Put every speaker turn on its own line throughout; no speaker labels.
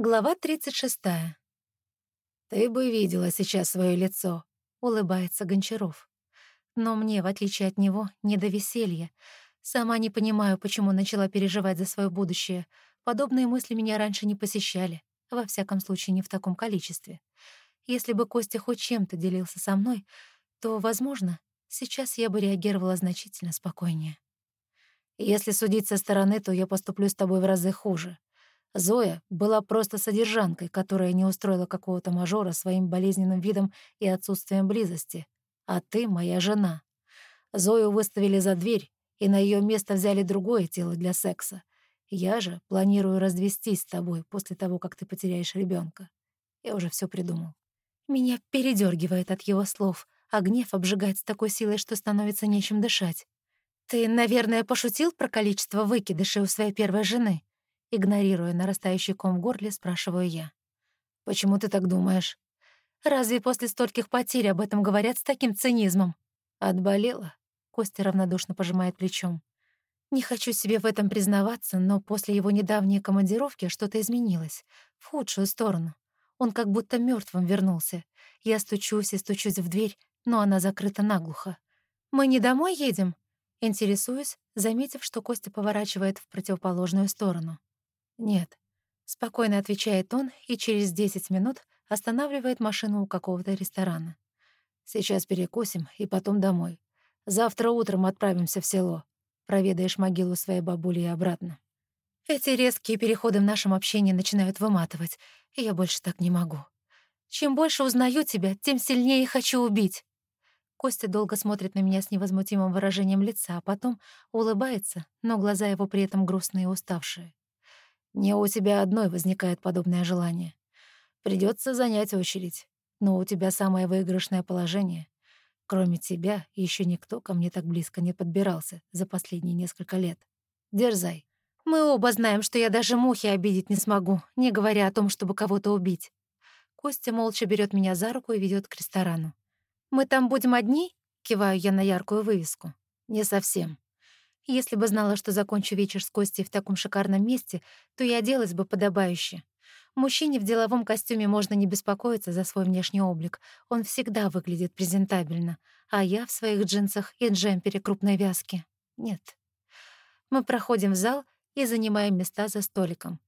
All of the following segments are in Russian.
Глава 36. «Ты бы видела сейчас свое лицо», — улыбается Гончаров. Но мне, в отличие от него, не до веселья. Сама не понимаю, почему начала переживать за свое будущее. Подобные мысли меня раньше не посещали, во всяком случае, не в таком количестве. Если бы Костя хоть чем-то делился со мной, то, возможно, сейчас я бы реагировала значительно спокойнее. Если судить со стороны, то я поступлю с тобой в разы хуже. Зоя была просто содержанкой, которая не устроила какого-то мажора своим болезненным видом и отсутствием близости. А ты — моя жена. Зою выставили за дверь, и на ее место взяли другое тело для секса. Я же планирую развестись с тобой после того, как ты потеряешь ребенка. Я уже все придумал. Меня передергивает от его слов, а гнев обжигает с такой силой, что становится нечем дышать. «Ты, наверное, пошутил про количество выкидышей у своей первой жены?» Игнорируя нарастающий ком в горле, спрашиваю я. «Почему ты так думаешь?» «Разве после стольких потерь об этом говорят с таким цинизмом?» «Отболела?» Костя равнодушно пожимает плечом. Не хочу себе в этом признаваться, но после его недавней командировки что-то изменилось. В худшую сторону. Он как будто мертвым вернулся. Я стучусь и стучусь в дверь, но она закрыта наглухо. «Мы не домой едем?» Интересуюсь, заметив, что Костя поворачивает в противоположную сторону. «Нет», — спокойно отвечает он и через 10 минут останавливает машину у какого-то ресторана. «Сейчас перекусим и потом домой. Завтра утром отправимся в село. Проведаешь могилу своей бабули и обратно». Эти резкие переходы в нашем общении начинают выматывать, и я больше так не могу. Чем больше узнаю тебя, тем сильнее хочу убить. Костя долго смотрит на меня с невозмутимым выражением лица, а потом улыбается, но глаза его при этом грустные и уставшие. Не у тебя одной возникает подобное желание. Придется занять очередь. Но у тебя самое выигрышное положение. Кроме тебя, еще никто ко мне так близко не подбирался за последние несколько лет. Дерзай. Мы оба знаем, что я даже мухи обидеть не смогу, не говоря о том, чтобы кого-то убить. Костя молча берет меня за руку и ведет к ресторану. «Мы там будем одни?» — киваю я на яркую вывеску. «Не совсем. Если бы знала, что закончу вечер с Костей в таком шикарном месте, то и оделась бы подобающе. Мужчине в деловом костюме можно не беспокоиться за свой внешний облик. Он всегда выглядит презентабельно. А я в своих джинсах и джемпере крупной вязки. Нет. Мы проходим в зал и занимаем места за столиком.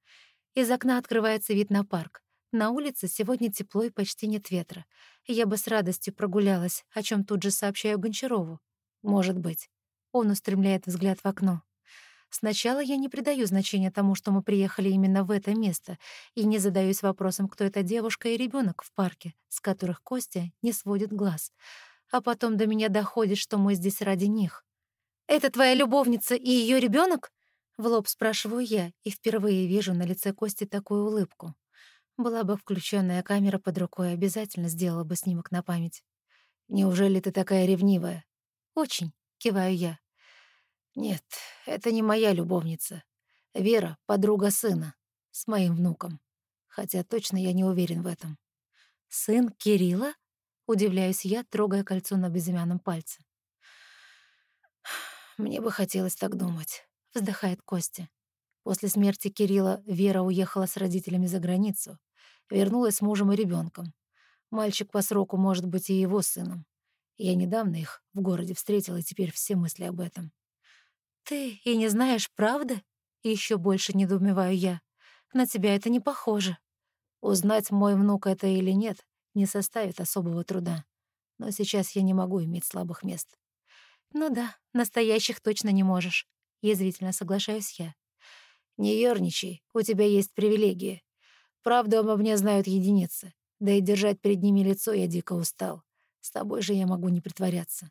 Из окна открывается вид на парк. На улице сегодня тепло и почти нет ветра. Я бы с радостью прогулялась, о чем тут же сообщаю Гончарову. Может быть. Он устремляет взгляд в окно. Сначала я не придаю значения тому, что мы приехали именно в это место, и не задаюсь вопросом, кто эта девушка и ребенок в парке, с которых Костя не сводит глаз. А потом до меня доходит, что мы здесь ради них. «Это твоя любовница и ее ребенок? В лоб спрашиваю я, и впервые вижу на лице Кости такую улыбку. Была бы включенная камера под рукой, обязательно сделала бы снимок на память. «Неужели ты такая ревнивая?» «Очень», — киваю я. Нет, это не моя любовница. Вера — подруга сына, с моим внуком. Хотя точно я не уверен в этом. «Сын Кирилла?» — удивляюсь я, трогая кольцо на безымянном пальце. «Мне бы хотелось так думать», — вздыхает Костя. После смерти Кирилла Вера уехала с родителями за границу, вернулась с мужем и ребенком. Мальчик по сроку может быть и его сыном. Я недавно их в городе встретила, и теперь все мысли об этом. «Ты и не знаешь, правда?» Еще больше недоумеваю я. «На тебя это не похоже». Узнать, мой внук это или нет, не составит особого труда. Но сейчас я не могу иметь слабых мест. «Ну да, настоящих точно не можешь», — язвительно соглашаюсь я. «Не ерничай, у тебя есть привилегии. Правду обо мне знают единицы, да и держать перед ними лицо я дико устал. С тобой же я могу не притворяться».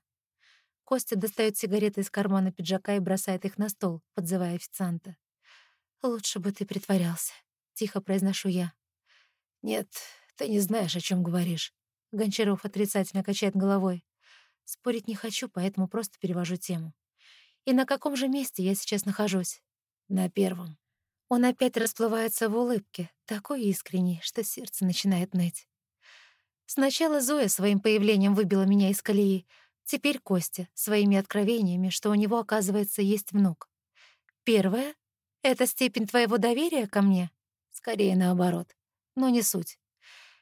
Костя достает сигареты из кармана пиджака и бросает их на стол, подзывая официанта. «Лучше бы ты притворялся», — тихо произношу я. «Нет, ты не знаешь, о чем говоришь». Гончаров отрицательно качает головой. Спорить не хочу, поэтому просто перевожу тему. «И на каком же месте я сейчас нахожусь?» «На первом». Он опять расплывается в улыбке, такой искренней, что сердце начинает ныть. Сначала Зоя своим появлением выбила меня из колеи, Теперь Костя своими откровениями, что у него, оказывается, есть внук. Первое — это степень твоего доверия ко мне? Скорее наоборот. Но не суть.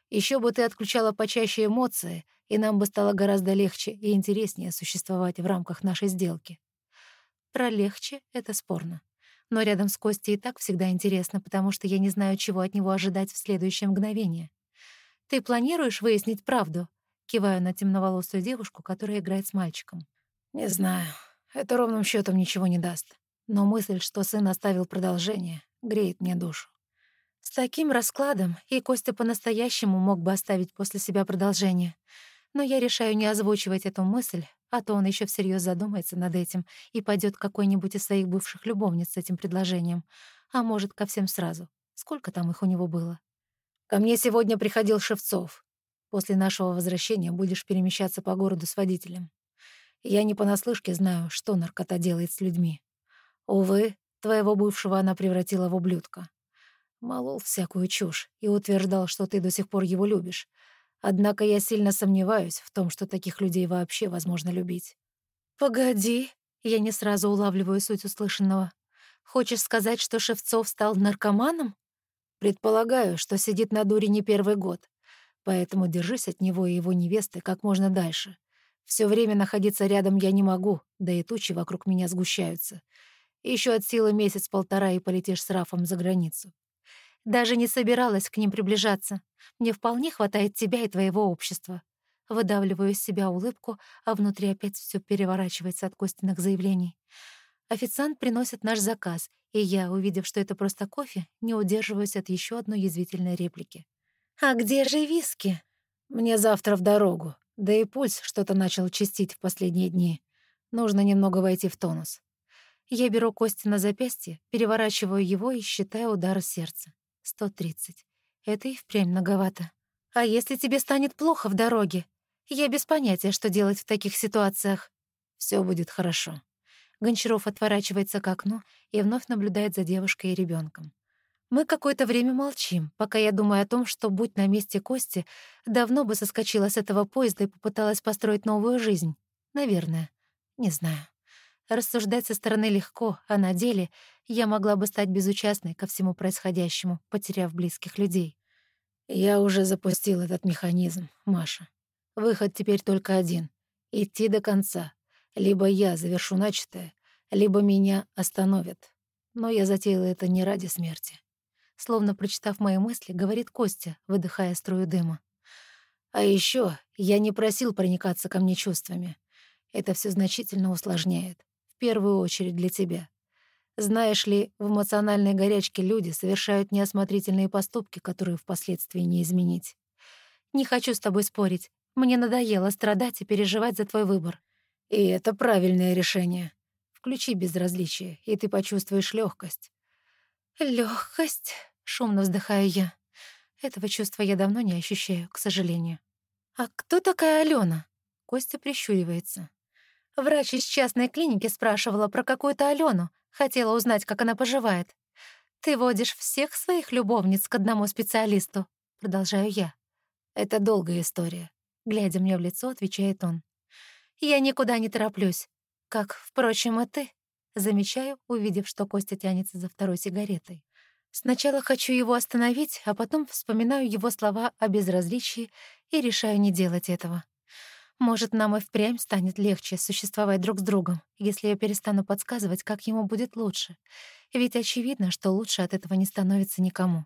Еще бы ты отключала почаще эмоции, и нам бы стало гораздо легче и интереснее существовать в рамках нашей сделки. Про легче — это спорно. Но рядом с Костей и так всегда интересно, потому что я не знаю, чего от него ожидать в следующее мгновение. «Ты планируешь выяснить правду?» Киваю на темноволосую девушку, которая играет с мальчиком. «Не знаю. Это ровным счетом ничего не даст. Но мысль, что сын оставил продолжение, греет мне душу. С таким раскладом и Костя по-настоящему мог бы оставить после себя продолжение. Но я решаю не озвучивать эту мысль, а то он еще всерьез задумается над этим и пойдет к какой-нибудь из своих бывших любовниц с этим предложением. А может, ко всем сразу. Сколько там их у него было? Ко мне сегодня приходил Шевцов. После нашего возвращения будешь перемещаться по городу с водителем. Я не понаслышке знаю, что наркота делает с людьми. Увы, твоего бывшего она превратила в ублюдка. Молол всякую чушь и утверждал, что ты до сих пор его любишь. Однако я сильно сомневаюсь в том, что таких людей вообще возможно любить. «Погоди», — я не сразу улавливаю суть услышанного. «Хочешь сказать, что Шевцов стал наркоманом?» «Предполагаю, что сидит на дуре не первый год, поэтому держись от него и его невесты как можно дальше. Все время находиться рядом я не могу, да и тучи вокруг меня сгущаются. Еще от силы месяц-полтора и полетишь с Рафом за границу. Даже не собиралась к ним приближаться. Мне вполне хватает тебя и твоего общества. Выдавливаю из себя улыбку, а внутри опять все переворачивается от Костиных заявлений. Официант приносит наш заказ, и я, увидев, что это просто кофе, не удерживаюсь от еще одной язвительной реплики. «А где же виски?» «Мне завтра в дорогу. Да и пульс что-то начал чистить в последние дни. Нужно немного войти в тонус». Я беру Кости на запястье, переворачиваю его и считаю удары сердца. 130. Это и впрямь многовато. А если тебе станет плохо в дороге? Я без понятия, что делать в таких ситуациях. Все будет хорошо. Гончаров отворачивается к окну и вновь наблюдает за девушкой и ребенком. Мы какое-то время молчим, пока я думаю о том, что, будь на месте Кости, давно бы соскочила с этого поезда и попыталась построить новую жизнь. Наверное. Не знаю. Рассуждать со стороны легко, а на деле я могла бы стать безучастной ко всему происходящему, потеряв близких людей. Я уже запустил этот механизм, Маша. Выход теперь только один — идти до конца. Либо я завершу начатое, либо меня остановят. Но я затеяла это не ради смерти. Словно прочитав мои мысли, говорит Костя, выдыхая струю дыма. А еще я не просил проникаться ко мне чувствами. Это все значительно усложняет в первую очередь для тебя. Знаешь ли, в эмоциональной горячке люди совершают неосмотрительные поступки, которые впоследствии не изменить. Не хочу с тобой спорить. Мне надоело страдать и переживать за твой выбор. И это правильное решение. Включи безразличие, и ты почувствуешь легкость. Легкость, шумно вздыхаю я. Этого чувства я давно не ощущаю, к сожалению. А кто такая Алена? Костя прищуривается. Врач из частной клиники спрашивала про какую-то Алену, хотела узнать, как она поживает. «Ты водишь всех своих любовниц к одному специалисту?» Продолжаю я. «Это долгая история», — глядя мне в лицо, отвечает он. «Я никуда не тороплюсь. Как, впрочем, и ты». Замечаю, увидев, что Костя тянется за второй сигаретой. Сначала хочу его остановить, а потом вспоминаю его слова о безразличии и решаю не делать этого. Может, нам и впрямь станет легче существовать друг с другом, если я перестану подсказывать, как ему будет лучше. Ведь очевидно, что лучше от этого не становится никому.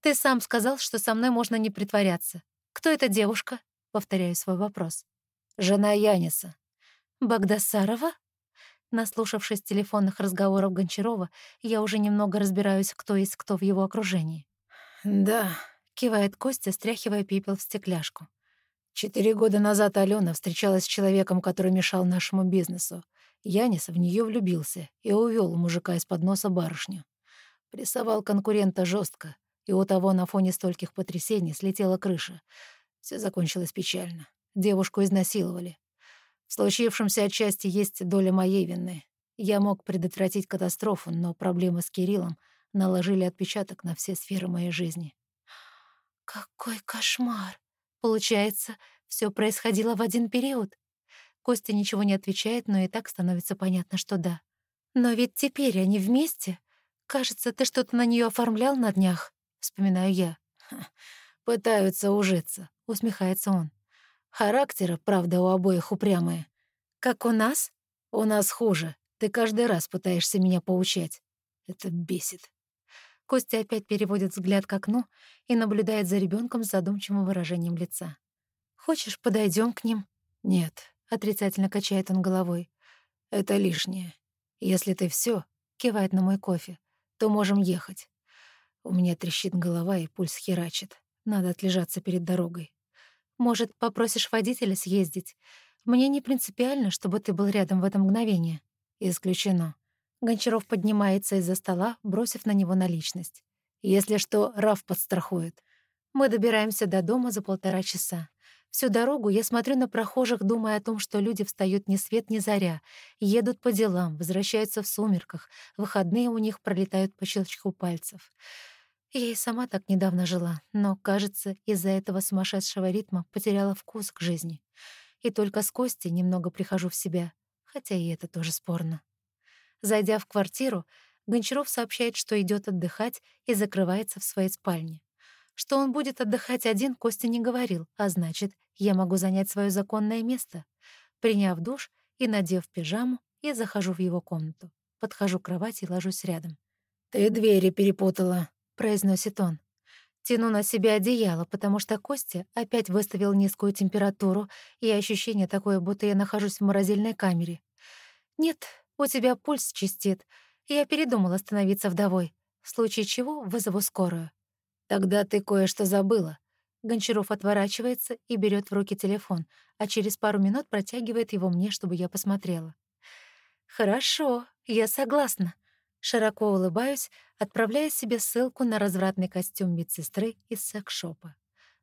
«Ты сам сказал, что со мной можно не притворяться. Кто эта девушка?» — повторяю свой вопрос. «Жена Яниса». «Багдасарова?» Наслушавшись телефонных разговоров Гончарова, я уже немного разбираюсь, кто есть кто в его окружении. «Да», — кивает Костя, стряхивая пепел в стекляшку. Четыре года назад Алена встречалась с человеком, который мешал нашему бизнесу. Янис в нее влюбился и увел мужика из-под носа барышню. Прессовал конкурента жестко, и у того на фоне стольких потрясений слетела крыша. Все закончилось печально. Девушку изнасиловали. В случившемся отчасти есть доля моей вины. Я мог предотвратить катастрофу, но проблемы с Кириллом наложили отпечаток на все сферы моей жизни. «Какой кошмар!» Получается, все происходило в один период. Костя ничего не отвечает, но и так становится понятно, что да. Но ведь теперь они вместе. Кажется, ты что-то на нее оформлял на днях, вспоминаю я.
Пытаются ужиться, усмехается он. Характеры, правда, у обоих упрямые.
Как у нас?
У нас хуже. Ты каждый раз пытаешься меня поучать. Это бесит.
Костя опять переводит взгляд к окну и наблюдает за ребенком с задумчивым выражением лица. «Хочешь, подойдем к ним?»
«Нет», —
отрицательно качает он головой.
«Это лишнее. Если ты все, кивает на мой кофе, то можем ехать. У меня трещит голова и пульс херачит. Надо отлежаться перед дорогой.
Может, попросишь водителя съездить? Мне не принципиально, чтобы ты был рядом в это мгновение.
Исключено.
Гончаров поднимается из-за стола, бросив на него наличность.
Если что, Раф подстрахует.
Мы добираемся до дома за полтора часа. Всю дорогу я смотрю на прохожих, думая о том, что люди встают ни свет ни заря, едут по делам, возвращаются в сумерках, выходные у них пролетают по щелчку пальцев. Я и сама так недавно жила, но, кажется, из-за этого сумасшедшего ритма потеряла вкус к жизни. И только с Костей немного прихожу в себя, хотя и это тоже спорно. Зайдя в квартиру, Гончаров сообщает, что идет отдыхать и закрывается в своей спальне. Что он будет отдыхать один, Костя не говорил, а значит, я могу занять свое законное место. Приняв душ и надев пижаму, я захожу в его комнату. Подхожу к кровати и ложусь рядом.
«Ты двери перепутала», —
произносит он. Тяну на себя одеяло, потому что Костя опять выставил низкую температуру, и ощущение такое, будто я нахожусь в морозильной камере. «Нет, у тебя пульс чистит. Я передумала становиться вдовой. В случае чего вызову скорую».
«Тогда ты кое-что забыла».
Гончаров отворачивается и берет в руки телефон, а через пару минут протягивает его мне, чтобы я посмотрела. «Хорошо, я согласна». Широко улыбаюсь, отправляя себе ссылку на развратный костюм медсестры из секс-шопа.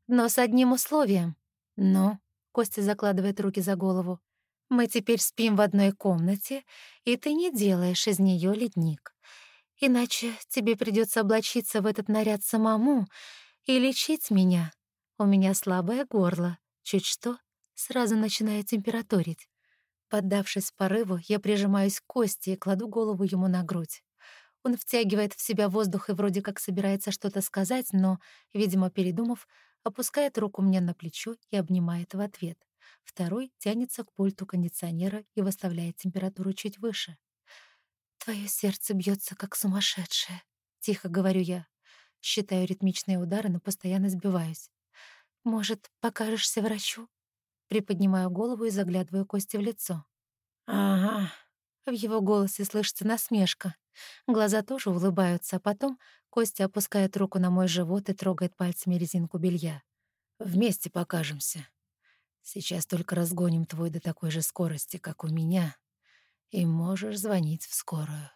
Но с одним условием. «Ну?» — Костя закладывает руки за голову. «Мы теперь спим в одной комнате, и ты не делаешь из нее ледник. Иначе тебе придется облачиться в этот наряд самому и лечить меня. У меня слабое горло. Чуть что, сразу начинаю температурить. Поддавшись порыву, я прижимаюсь к кости и кладу голову ему на грудь. Он втягивает в себя воздух и вроде как собирается что-то сказать, но, видимо, передумав, опускает руку мне на плечо и обнимает в ответ. Второй тянется к пульту кондиционера и выставляет температуру чуть выше. «Твое сердце бьется как сумасшедшее», — тихо говорю я. Считаю ритмичные удары, но постоянно сбиваюсь. «Может, покажешься врачу?» Приподнимаю голову и заглядываю Кости в лицо.
«Ага».
В его голосе слышится насмешка. Глаза тоже улыбаются, а потом Костя опускает руку на мой живот и трогает пальцами резинку белья.
«Вместе покажемся. Сейчас только разгоним твой до такой же скорости, как у меня, и можешь звонить в скорую.